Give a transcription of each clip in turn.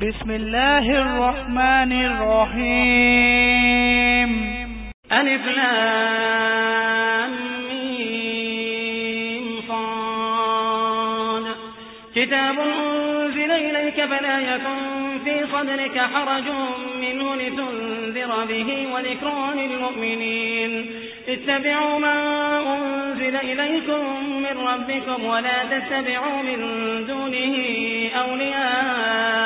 بسم الله الرحمن الرحيم ألف صاد كتاب أنزل إليك فلا يكن في صدرك حرج منه لتنذر به وذكرى للمؤمنين اتبعوا ما أنزل إليكم من ربكم ولا تتبعوا من دونه أولياء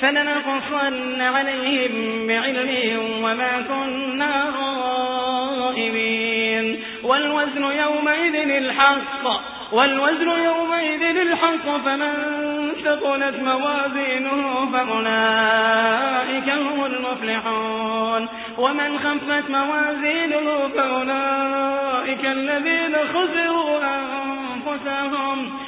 فلنقصن عليهم بعلم وما كنا غائبين. والوزن يومئذ الحق والوزن يومئذ الحق فمن ثقلت موازينه فأولئك هم المفلحون. ومن خفت موازينه فأولئك الذين خسروا أنفسهم.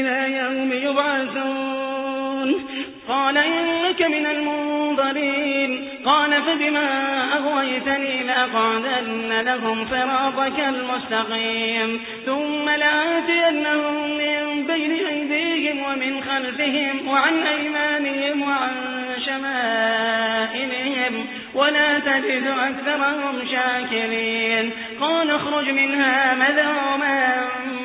إلى يوم يبعثون. قال إنك من المنظرين. قال فبما أغويتني لأقعدن لهم صراطك المستقيم. ثم لآتينهم من بين أيديهم ومن خلفهم وعن أيمانهم وعن شمائلهم. ولا تجد أكثرهم شاكرين. قال اخرج منها مذعوما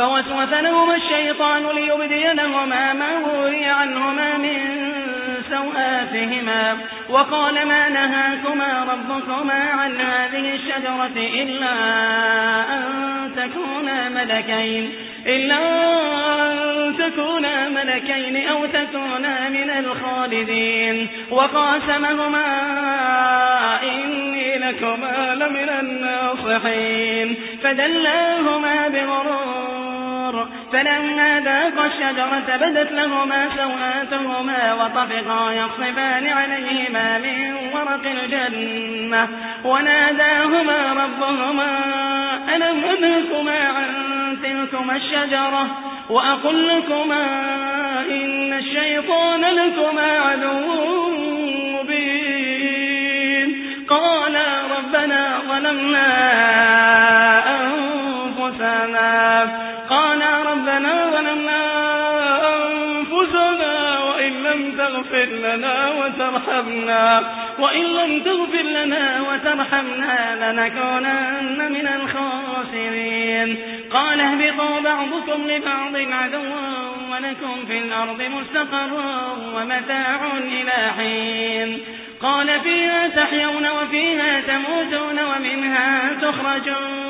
فوسوس لهما الشيطان ليبدي لهما ما وري عنهما من سوآتهما. وقال ما نهاكما ربكما عن هذه الشجرة إلا أن تكونا ملكين إلا أن تكونا ملكين أو تكونا من الخالدين. وقاسمهما إني لكما لمن الناصحين. فدلاهما بغرور فلما ذاق الشجرة بدت لهما سوآتهما وطفقا يخصفان عليهما من ورق الجنة. وناداهما ربهما ألم أنهكما عن تلكما الشجرة؟ وأقل لكما إن الشيطان لكما عدو مبين. قالا ربنا ظلمنا أنفسنا. لنا وترحمنا وإن لم تغفر لنا وترحمنا لنكونن من الخاسرين. قال اهبطوا بعضكم لبعض عدو ولكم في الأرض مستقر ومتاع إلى حين. قال فيها تحيون وفيها تموتون ومنها تخرجون.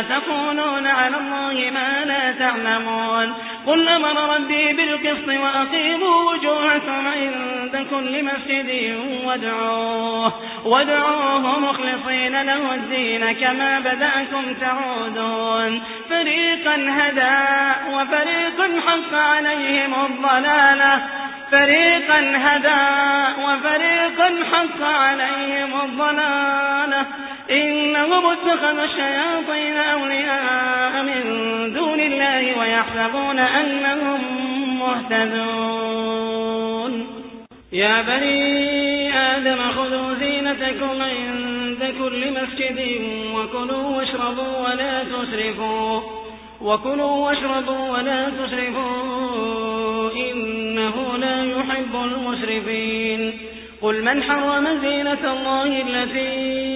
أتقولون على الله ما لا تعلمون. قل أمر ربي بالقسط وأقيموا وجوهكم عند كل مسجد وادعوه, وادعوه مخلصين له الدين كما بدأكم تعودون. فريقا هدى وفريقا حق عليهم الضلالة. فريقا هدى وفريقا حق عليهم الضلالة. إنهم اتخذوا الشياطين أولياء من دون الله ويحسبون أنهم مهتدون. يا بني آدم خذوا زينتكم عند كل مسجد وكلوا واشربوا ولا تسرفوا وكلوا واشربوا ولا تسرفوا إنه لا يحب المسرفين. قل من حرم زينة الله التي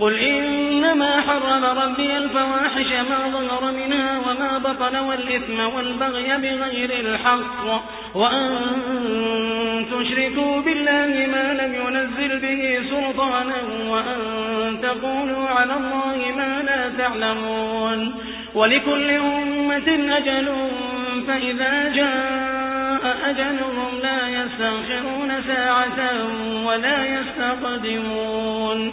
قل إنما حرم ربي الفواحش ما ظهر منها وما بطن والإثم والبغي بغير الحق وأن تشركوا بالله ما لم ينزل به سلطانا وأن تقولوا على الله ما لا تعلمون ولكل أمة أجل فإذا جاء أجلهم لا يستغفرون ساعة ولا يستقدمون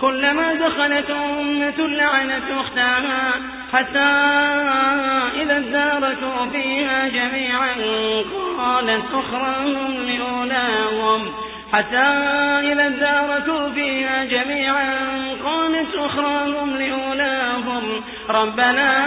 كلما دخلت أمة لعنت أختها حتى إذا اداركوا فيها جميعا قالت أخراهم لأولاهم. حتى إذا اداركوا فيها جميعا قالت أخراهم لأولاهم. ربنا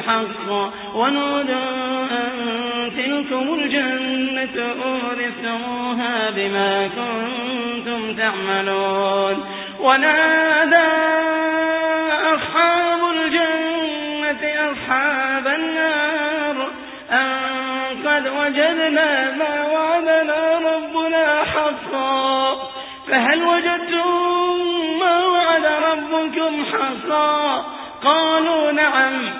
بالحق ونودوا أن تلكم الجنة أورثتموها بما كنتم تعملون. ونادى أصحاب الجنة أصحاب النار أن قد وجدنا ما وعدنا ربنا حقا. فهل وجدتم ما وعد ربكم حقا؟ قالوا نعم.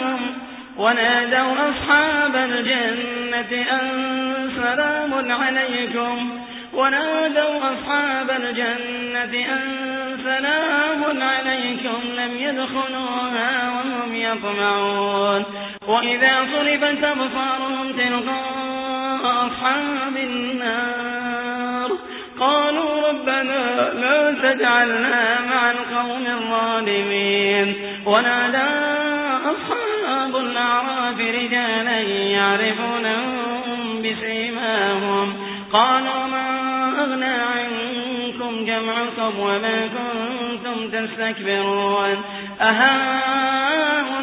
ونادوا أصحاب الجنة أن سلام عليكم. ونادوا أصحاب الجنة أن سلام عليكم. لم يدخلوها وهم يطمعون. وإذا صرفت أبصارهم تلقاء أصحاب النار. قالوا ربنا لا تجعلنا مع القوم الظالمين. ونادى أصحاب الأعراف رجالا يعرفونهم بسيماهم. قالوا ما أغنى عنكم جمعكم وما كنتم تستكبرون. أهؤلاء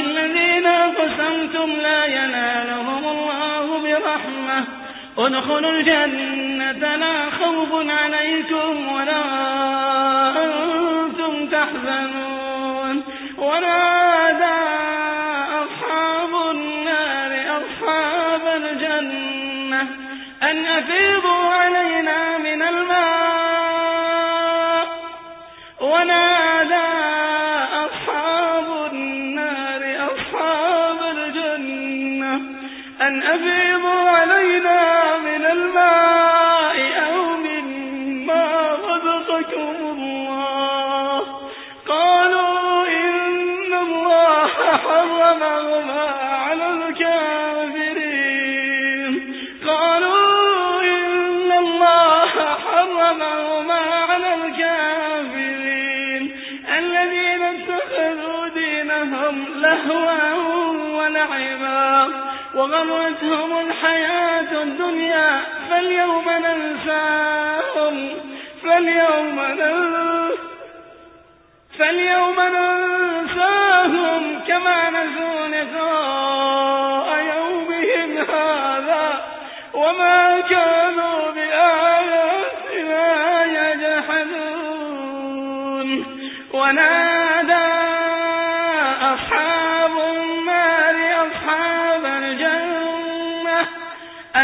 الذين قسمتم لا ينالهم الله برحمة. ادخلوا الجنة لا خوف عليكم ولا وغرتهم الحياة الدنيا فاليوم ننساهم فاليوم ننساهم فاليوم ننساهم كما نسوا لقاء يومهم هذا وما كانوا بآياتنا يجحدون. ونادى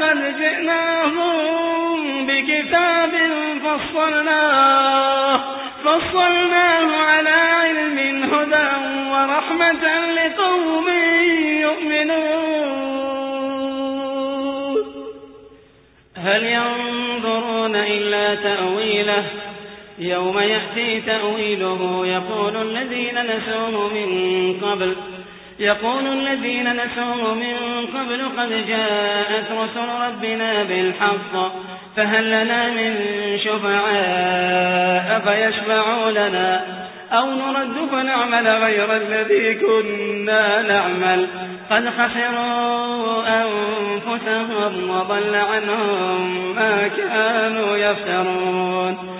ولقد جئناهم بكتاب فصلناه فصلناه على علم هدى ورحمة لقوم يؤمنون. هل ينظرون إلا تأويله؟ يوم يأتي تأويله يقول الذين نسوه من قبل يقول الذين نسوه من قبل قد جاءت رسل ربنا بالحق فهل لنا من شفعاء فيشفعوا لنا؟ أو نرد فنعمل غير الذي كنا نعمل؟ قد خسروا أنفسهم وضل عنهم ما كانوا يفترون.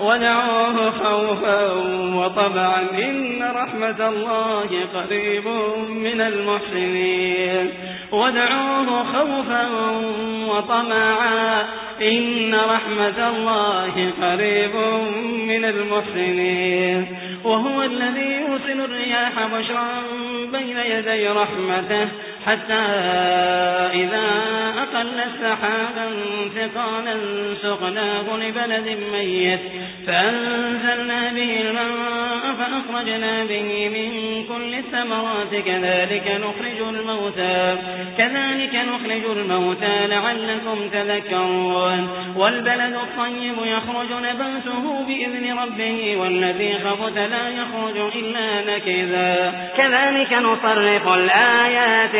ودعوه خوفا وطمعا إن رحمة الله قريب من المحسنين. ودعوه خوفا وطمعا إن رحمة الله قريب من المحسنين. وهو الذي يرسل الرياح بشرا بين يدي رحمته حتى إذا أقل السحابا ثقالا سقناه لبلد ميت فأنزلنا به الماء فأخرجنا به من كل الثمرات. كذلك نخرج الموتى كذلك نخرج الموتى لعلكم تذكرون. والبلد الطيب يخرج نباته بإذن ربه والذي خبت لا يخرج إلا نكذا كذلك نصرف الآيات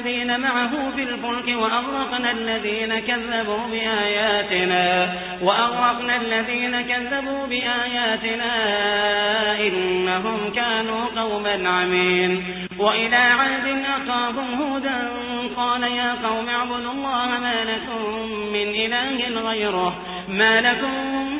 والذين معه في الفلك وأغرقنا الذين كذبوا بآياتنا وأغرقنا الذين كذبوا بآياتنا إنهم كانوا قوما عمين وإلى عاد أخاهم هودا قال يا قوم اعبدوا الله ما لكم من إله غيره ما لكم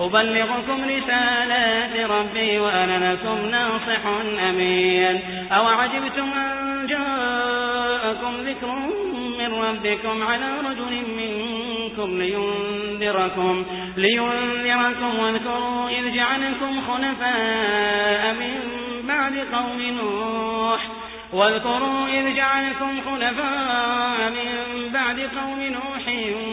أبلغكم رسالات ربي وأنا لكم ناصح أمين. أو عجبتم أن جاءكم ذكر من ربكم على رجل منكم لينذركم, لينذركم واذكروا إذ جعلكم خلفاء من بعد قوم نوح. واذكروا إذ جعلكم خلفاء من بعد قوم نوح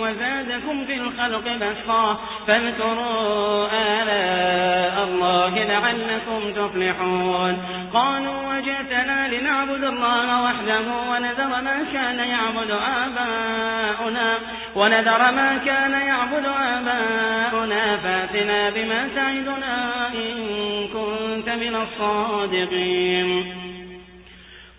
وزادكم في الخلق بسطا فاذكروا آلاء الله لعلكم تفلحون قالوا وجئتنا لنعبد الله وحده ونذر ما كان يعبد آباؤنا ونذر ما كان يعبد آباؤنا فاتنا بما تعدنا إن كنت من الصادقين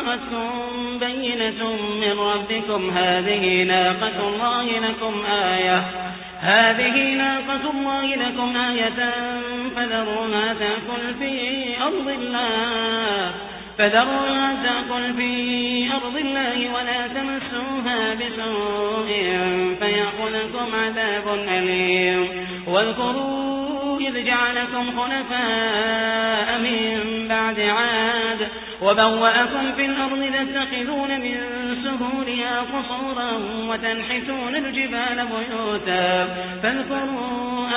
جاءتكم بينة من ربكم. هذه ناقة الله لكم آية. هذه ناقة الله لكم آية. فذروها تأكل في أرض الله. فذروها تأكل في أرض الله ولا تمسوها بسوء فيأخذكم عذاب أليم. واذكروا إذ جعلكم خلفاء من بعد عاد. وبوأكم في الأرض تتخذون من سهولها قصورا وتنحتون الجبال بيوتا فاذكروا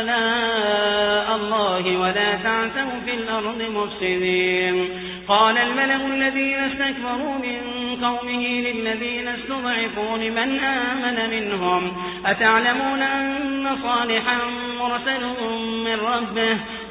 آلاء الله ولا تعثوا في الأرض مفسدين. قال الملأ الذين استكبروا من قومه للذين استضعفوا لمن آمن منهم أتعلمون أن صالحا مرسل من ربه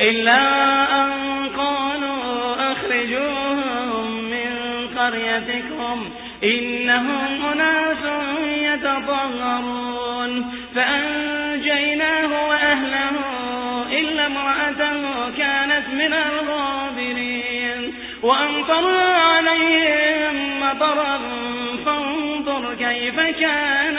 إلا أن قالوا أخرجوهم من قريتكم إنهم أناس يتطهرون. فأنجيناه وأهله إلا امرأته كانت من الغابرين. وأمطرنا عليهم مطرا فانظر كيف كان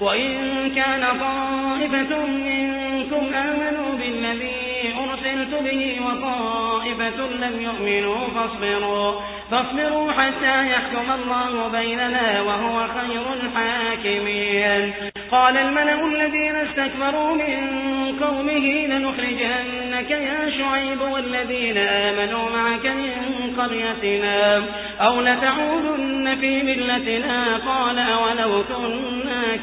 وإن كان طائفة منكم آمنوا بالذي أرسلت به وطائفة لم يؤمنوا فاصبروا فاصبروا حتى يحكم الله بيننا وهو خير الحاكمين. قال الملأ الذين استكبروا من قومه لنخرجنك يا شعيب والذين آمنوا معك من قريتنا أو لتعودن في ملتنا قال أولو كنا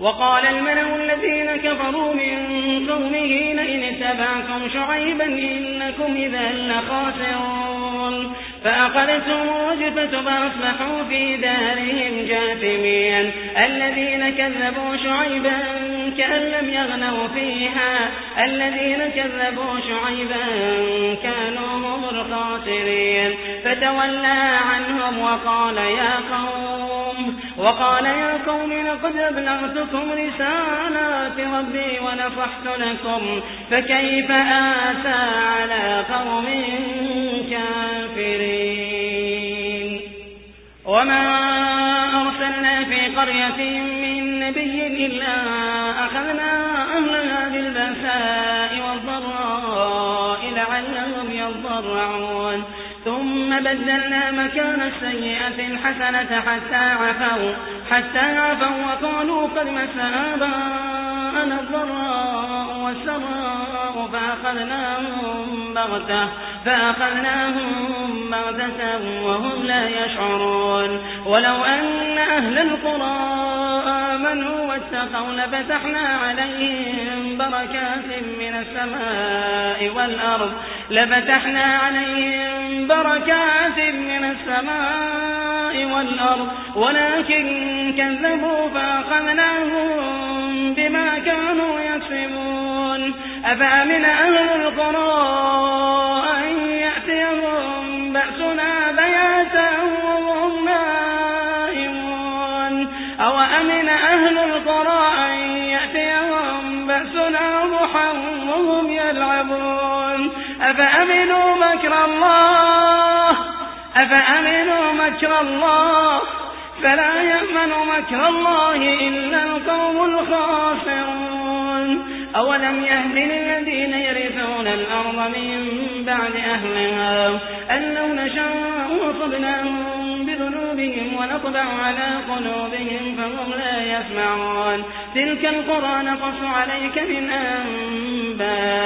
وقال الملأ الذين كفروا من قومه لئن اتبعتم شعيبا إنكم إذا لخاسرون. فأخذتهم الرجفة فأصبحوا في دارهم جاثمين. الذين كذبوا شعيبا كأن لم يغنوا فيها. الذين كذبوا شعيبا كانوا هم الخاسرين. فتولى عنهم وقال يا قوم وقال يا قوم لقد أبلغتكم رسالات ربي ونصحت لكم فكيف آسى على قوم كافرين؟ وما أرسلنا في قرية من نبي إلا أخذنا أهلها بالبأساء والضراء لعلهم يضرعون. ثم بدلنا مكان السيئة الحسنة حتى عفوا حتى عفوا وقالوا قد مس آباءنا الضراء والسراء فأخذناهم بغتة فأخذناهم بغتة وهم لا يشعرون. ولو أن أهل القرى آمنوا واتقوا لفتحنا عليهم بركات من السماء والأرض. لفتحنا عليهم بركات من السماء والأرض. ولكن كذبوا فأخذناهم بما كانوا يكسبون. أفأمن أهل القرى أفأمنوا مكر الله؟ أفأمنوا مكر الله؟ فلا يأمن مكر الله إلا القوم الخاسرون. أولم يهد للذين يرثون الأرض من بعد أهلها أن لو نشاء وصبناهم بذنوبهم ونطبع على قلوبهم فهم لا يسمعون. تلك القرى نقص عليك من أنبائها.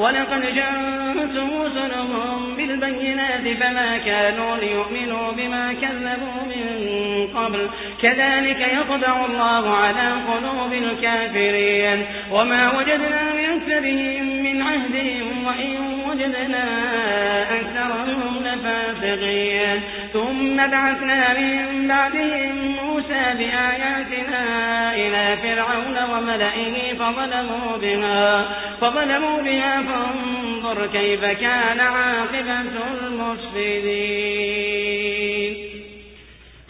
ولقد جاءتهم رسلهم بالبينات فما كانوا ليؤمنوا بما كذبوا من قبل. كذلك يطبع الله على قلوب الكافرين. وما وجدنا لأكثرهم من عهدهم وإن وجدنا أكثرهم لفاسقين. ثم بعثنا من بعدهم موسى بآياتنا إلى فرعون وملئه فظلموا بها, فظلموا بها فانظر كيف كان عاقبة المفسدين.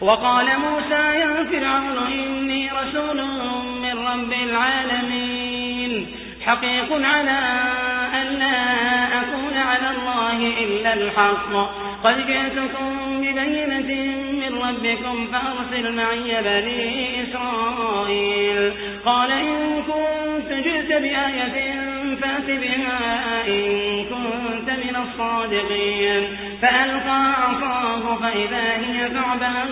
وقال موسى يا فرعون إني رسول من رب العالمين حقيق على أن لا أكون على الله إلا الحق قد جئتكم ببينة من ربكم فأرسل معي بني إسرائيل قال إن كنت جئت بآية فأت بها إن كنت من الصادقين فألقى عصاه فإذا هي ثعبان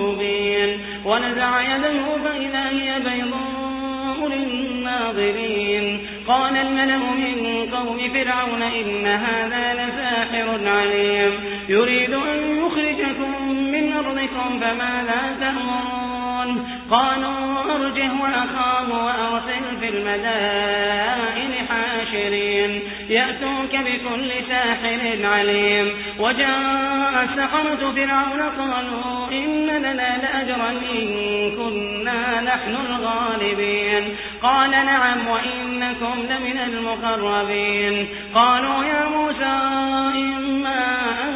مبين ونزع يده فإذا هي بيضاء للناظرين قال الملأ من قوم فرعون إن هذا لساحر عليم يريد أن يخرجكم أرضكم فماذا تأمرون. قالوا أرجه وأخاه وأرسل في المدائن حاشرين. يأتوك بكل ساحر عليم. وجاء السحرة فرعون قالوا إن لنا لأجرا إن كنا نحن الغالبين. قال نعم وإنكم لمن المقربين. قالوا يا موسى إما أن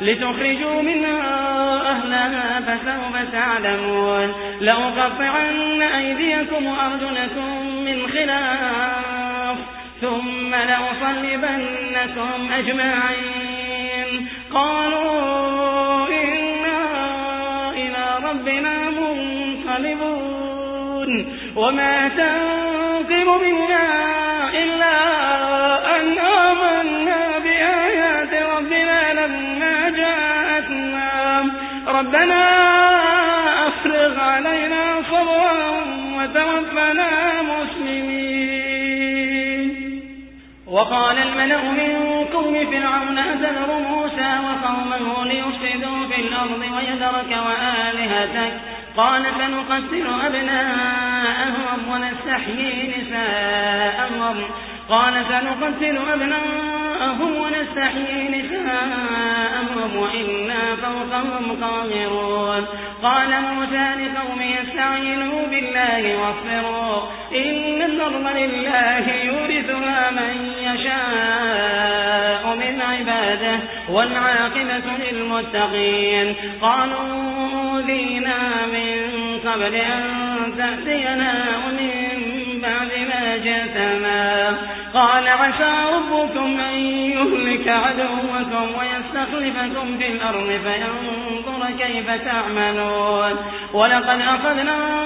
لتخرجوا منها أهلها فسوف تعلمون. لأقطعن أيديكم وأرجلكم من خلاف ثم لأصلبنكم أجمعين. قالوا إنا إلى ربنا منقلبون. وما تنقم منا ربنا أفرغ علينا صبرا وتوفنا مسلمين. وقال الملأ من قوم فرعون أذر موسى وقومه ليفسدوا في الأرض ويذرك وآلهتك. قال سنقتل أبناءهم ونستحيي نساءهم. قال سنقتل أبناءهم ونستحيي نساءهم وإنا فوقهم قاهرون. قال موسى لقوم يستعينوا بالله واصبروا. إن الأرض لله يورثها من يشاء من عباده والعاقبة للمتقين. قالوا أوذينا من قبل أن تأتينا ومن بعد ما جئتنا قال عسى ربكم أن يهلك عدوكم ويستخلفكم في الأرض فينظر كيف تعملون. ولقد أخذنا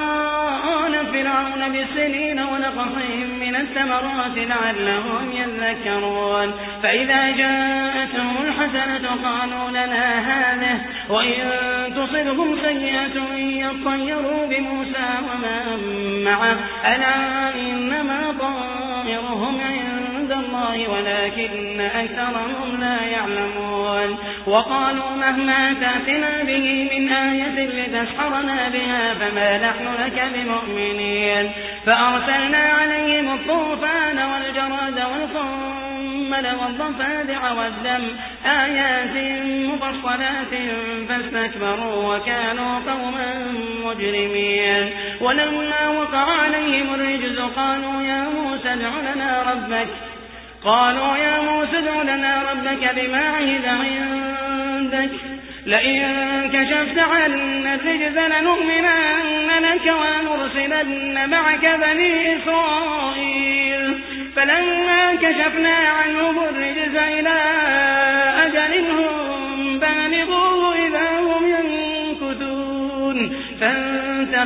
آل فرعون بالسنين ونقصهم من الثمرات لعلهم يذكرون. فإذا جاءتهم الحسنة قالوا لنا هذه وإن تصلهم سيئة يطيروا بموسى ومن معه. ألا إنما طائرهم عند الله ولكن أكثرهم لا يعلمون. وقالوا مهما تأتنا به من آية لتسحرنا بها فما نحن لك بمؤمنين. فأرسلنا عليهم الطوفان والجراد والقمل والضفادع والدم آيات مفصلات فاستكبروا وكانوا قوما مجرمين. ولما وقع عليهم الرجز قالوا يا موسى ادع لنا ربك قالوا يا موسى ادع لنا ربك بما عهد عندك. لئن كشفت عنا الرجز لنؤمنن لك ونرسلن معك بني إسرائيل. فلما كشفنا عنهم الرجز إلى أجل هم بالغوه إذا هم ينكثون.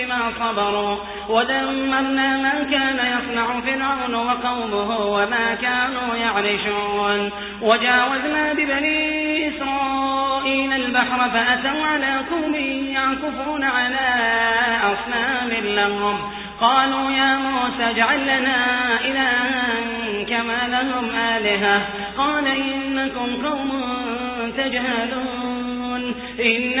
بما صبروا ودمرنا ما كان يصنع فرعون وقومه وما كانوا يعرشون. وجاوزنا ببني إسرائيل البحر فأتوا على قوم يعكفون على أصنام لهم. قالوا يا موسى اجعل لنا إلها كما لهم آلهة. قال إنكم قوم تجهلون. إن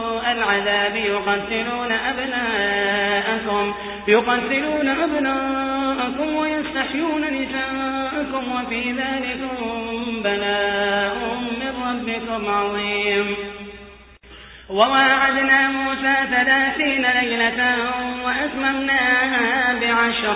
العذاب يقتلون أبناءكم يقتلون أبناءكم ويستحيون نساءكم وفي ذلكم بلاء من ربكم عظيم. وواعدنا موسى ثلاثين ليلة وأتممناها بعشر.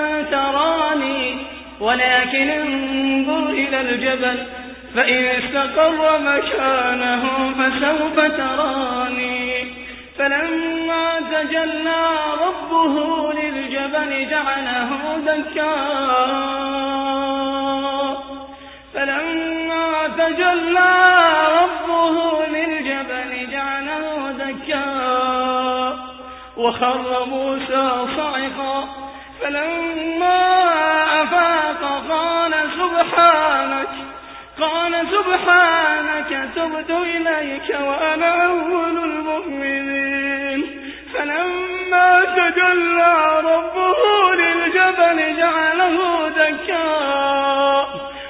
تراني ولكن انظر إلى الجبل فإن استقر مكانه فسوف تراني. فلما تجلى ربه للجبل جعله دكا. فلما تجلى ربه للجبل جعله دكا. وخر موسى صعقا فلما أفاق قال سبحانك قال سبحانك تبت إليك وأنا أول المؤمنين. فلما تجلى ربه للجبل جعله دكا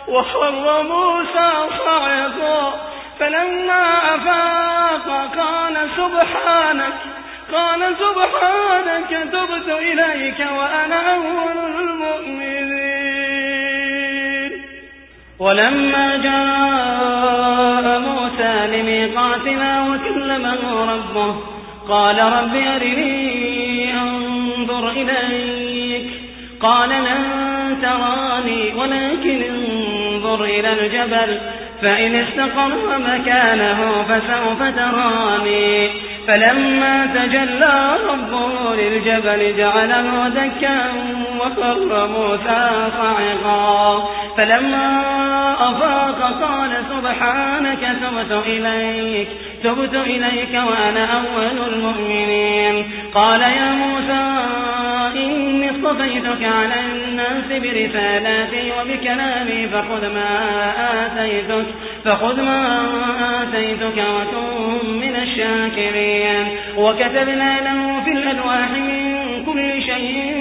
وخر موسى صعقا فلما أفاق قال سبحانك قال سبحانك تبت إليك وأنا أول المؤمنين. ولما جاء موسى لميقاتنا وكلمه ربه قال رب أرني أنظر إليك. قال لن تراني ولكن انظر إلى الجبل فإن استقر مكانه فسوف تراني. فلما تجلى ربه للجبل جعله دكا وخر موسى صعقا. فلما أفاق قال سبحانك تبت إليك. تبت إليك وأنا أول المؤمنين. قال يا موسى إني اصطفيتك على الناس برسالاتي وبكلامي فخذ ما آتيتك فخذ ما آتيتك وكن من الشاكرين. وكتبنا له في الألواح من كل شيء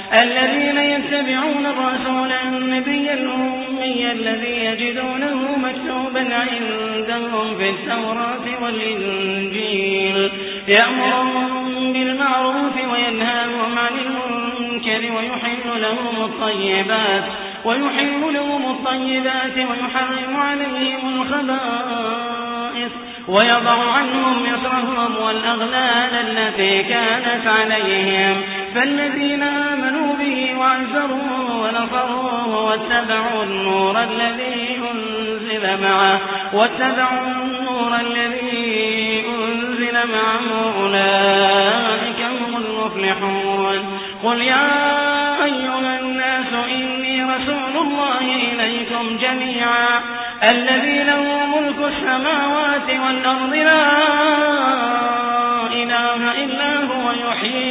الذين يتبعون الرسول النبي الأمي الذي يجدونه مكتوبا عندهم في التوراة والإنجيل. يأمرهم بالمعروف وينهاهم عن المنكر ويحل لهم الطيبات ويحل لهم الطيبات ويحرم عليهم الخبائث ويضع عنهم يسرهم والأغلال التي كانت عليهم. فالذين آمنوا به وعزروه ونصروه واتبعوا النور الذي أنزل معه واتبعوا النور الذي أنزل معه أولئك هم المفلحون. قل يا أيها الناس إني رسول الله إليكم جميعا الذي له ملك السماوات والأرض لا إله إلا هو يحيي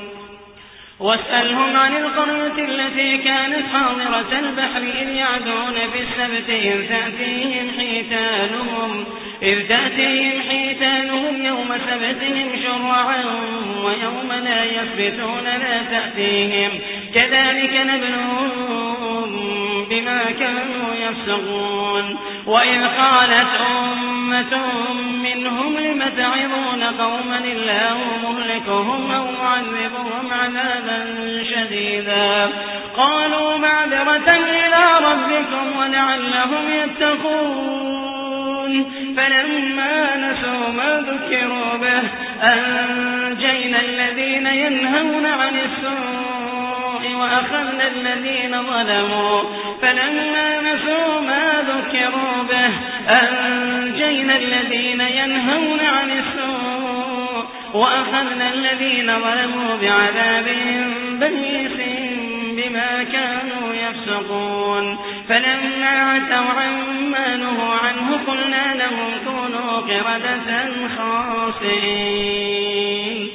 واسألهم عن القرية التي كانت حاضرة البحر إذ يعدون في السبت إذ تأتيهم حيتانهم. إذ تأتيهم حيتانهم يوم سبتهم شرعا ويوم لا يثبتون لا تأتيهم. كذلك نبلوهم بما كانوا يفسقون. وإذ قالت أمة منهم لم تعظون قوما الله مهلكهم أو معذبهم عذابا شديدا. قالوا معذرة إلى ربكم ولعلهم يتقون. فلما نسوا ما ذكروا به أنجينا الذين ينهون عن السوء وأخذنا الذين ظلموا. فلما نسوا ما ذكروا به أنجينا الذين ينهون عن السوء وأخذنا الذين ظلموا بعذاب بئيس بما كانوا يفسقون. فلما عتوا عما نهوا عنه قلنا لهم كونوا قردة خاسئين.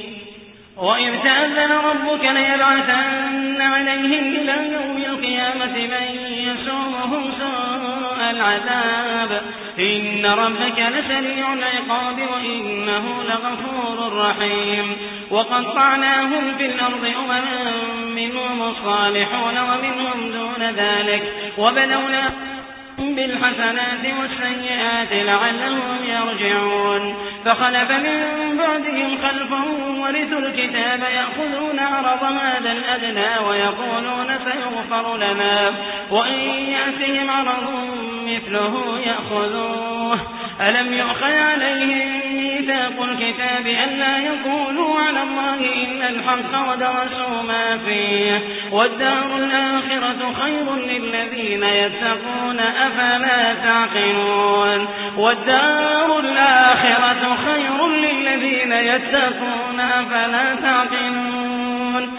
وإذ تأذن ربك ليبعثن عليهم إلى يوم القيامة من يسومهم سوء العذاب. إن ربك لسريع العقاب وإنه لغفور رحيم. وقطعناهم في الأرض أمما منهم الصالحون ومنهم دون ذلك وبلونا بالحسنات والسيئات لعلهم يرجعون فخلف من بعدهم خلفهم ورثوا الكتاب يأخذون عرض هذا الأدنى ويقولون سيغفر لنا وإن يأتهم عرض مثله يأخذوه ألم يؤخذ عليهم ميثاق الكتاب ألا يقولوا على الله إلا الحق ودرسوا ما فيه والدار الآخرة خير للذين يتقون أفلا تعقلون والدار الآخرة خير للذين يتقون أفلا تعقلون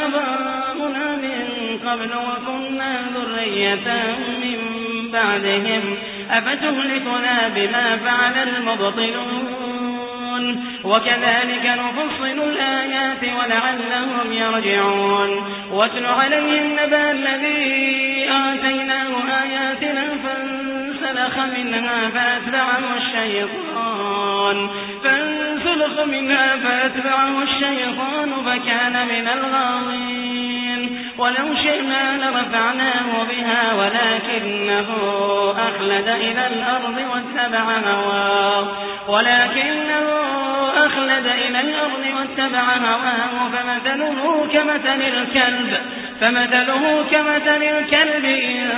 قبل وكنا ذرية من بعدهم. أفتهلكنا بما فعل المبطلون؟ وكذلك نفصل الآيات ولعلهم يرجعون. واتل عليهم نبأ الذي آتيناه آياتنا فانسلخ منها فأتبعه الشيطان. فانسلخ منها فأتبعه الشيطان فكان من الغاوين. ولو شئنا لرفعناه بها ولكنه أخلد إلى الأرض واتبع هواه. ولكنه أخلد إلى الأرض واتبع هواه. فمثله كمثل الكلب. فمثله كمثل الكلب إن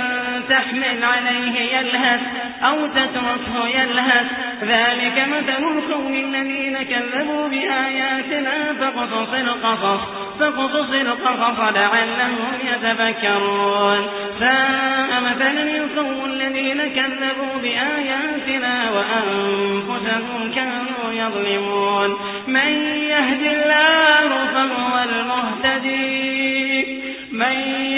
تحمل عليه يلهث أو تتركه يلهث. ذلك مثل القوم الذين كذبوا بآياتنا فقصص القصص فقصص القصص لعلهم يتفكرون. ساء مثلا القوم الذين كذبوا بآياتنا وأنفسهم كانوا يظلمون. من يهد الله فهو المهتدي.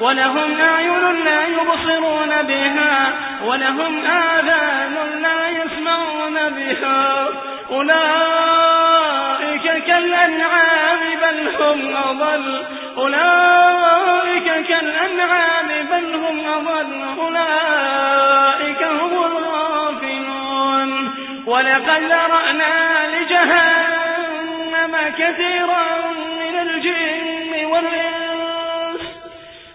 ولهم أعين لا يبصرون بها ولهم آذان لا يسمعون بها. أولئك كالأنعام بل هم أضل. أولئك كالأنعام بل هم أضل. أولئك هم الغافلون. ولقد رأنا لجهنم كثيرا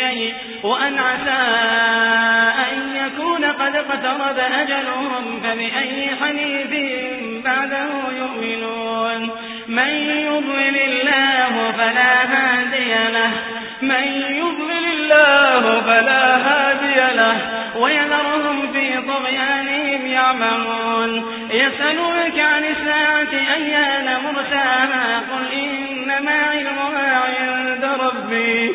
شيء وأن عسى أن يكون قد اقترب أجلهم فبأي حديث بعده يؤمنون. من يضلل الله فلا هادي له من يضلل الله فلا هادي له ويذرهم في طغيانهم يعملون يسألونك عن الساعة أيان مرساها؟ قل إنما علمها عند ربي.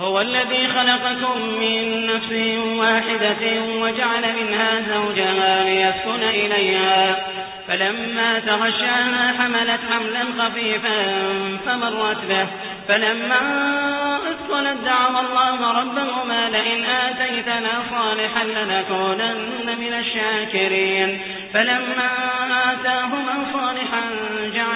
هو الذي خلقكم من نفس واحدة وجعل منها زوجها ليسكن إليها. فلما تغشاها حملت حملا خفيفا فمرت به. فلما أثقلت دعوا الله ربهما لئن آتيتنا صالحا لنكونن من الشاكرين. فلما آتاهما صالحا جعلا له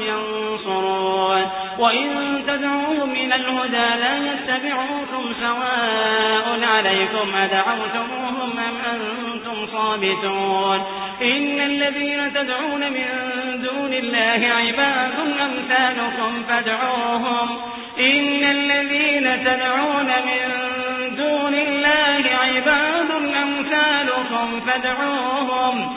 ينصرون. وإن تدعوهم إلى الهدى لا يتبعوكم سواء عليكم أدعوتموهم أم أنتم صابتون إن الذين تدعون من دون الله عباد أمثالكم فادعوهم. إن الذين تدعون من دون الله عباد أمثالكم فادعوهم.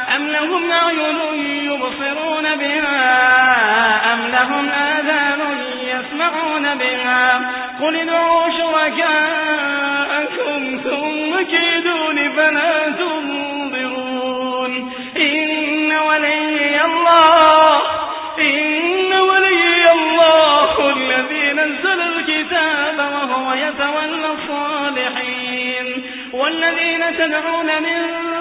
أم لهم أعين يبصرون بها أم لهم آذان يسمعون بها قل ادعوا شركاءكم ثم كيدون فلا تنظرون إن ولي الله إن ولي الله الذي نزل الكتاب وهو يتولى الصالحين والذين تدعون من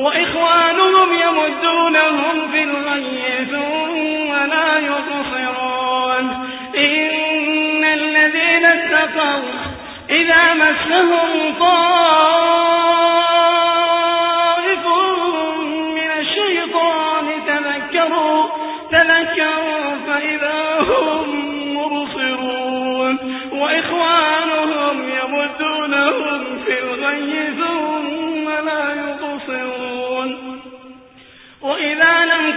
وإخوانهم يمدونهم في الغي ثم لا يبصرون إن الذين اتقوا إذا مسهم طائف من الشيطان تذكروا تذكروا فإذا هم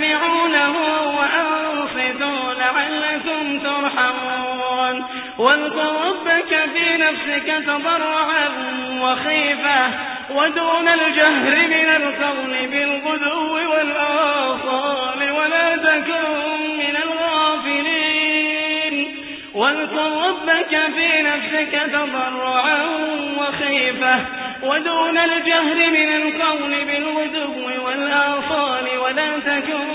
فاستمعوا له وأنصتوا لعلكم ترحمون. واذكر ربك في نفسك تضرعا وخيفة ودون الجهر من القول بالغدو والآصال ولا تكن من الغافلين. واذكر ربك في نفسك تضرعا وخيفة ودون الجهر من القول بالغدو والآصال تكن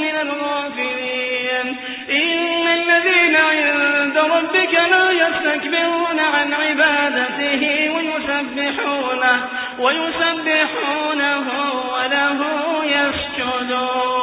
من الغافلين. إن الذين عند ربك لا يستكبرون عن عبادته ويسبحونه, ويسبحونه وله يسجدون.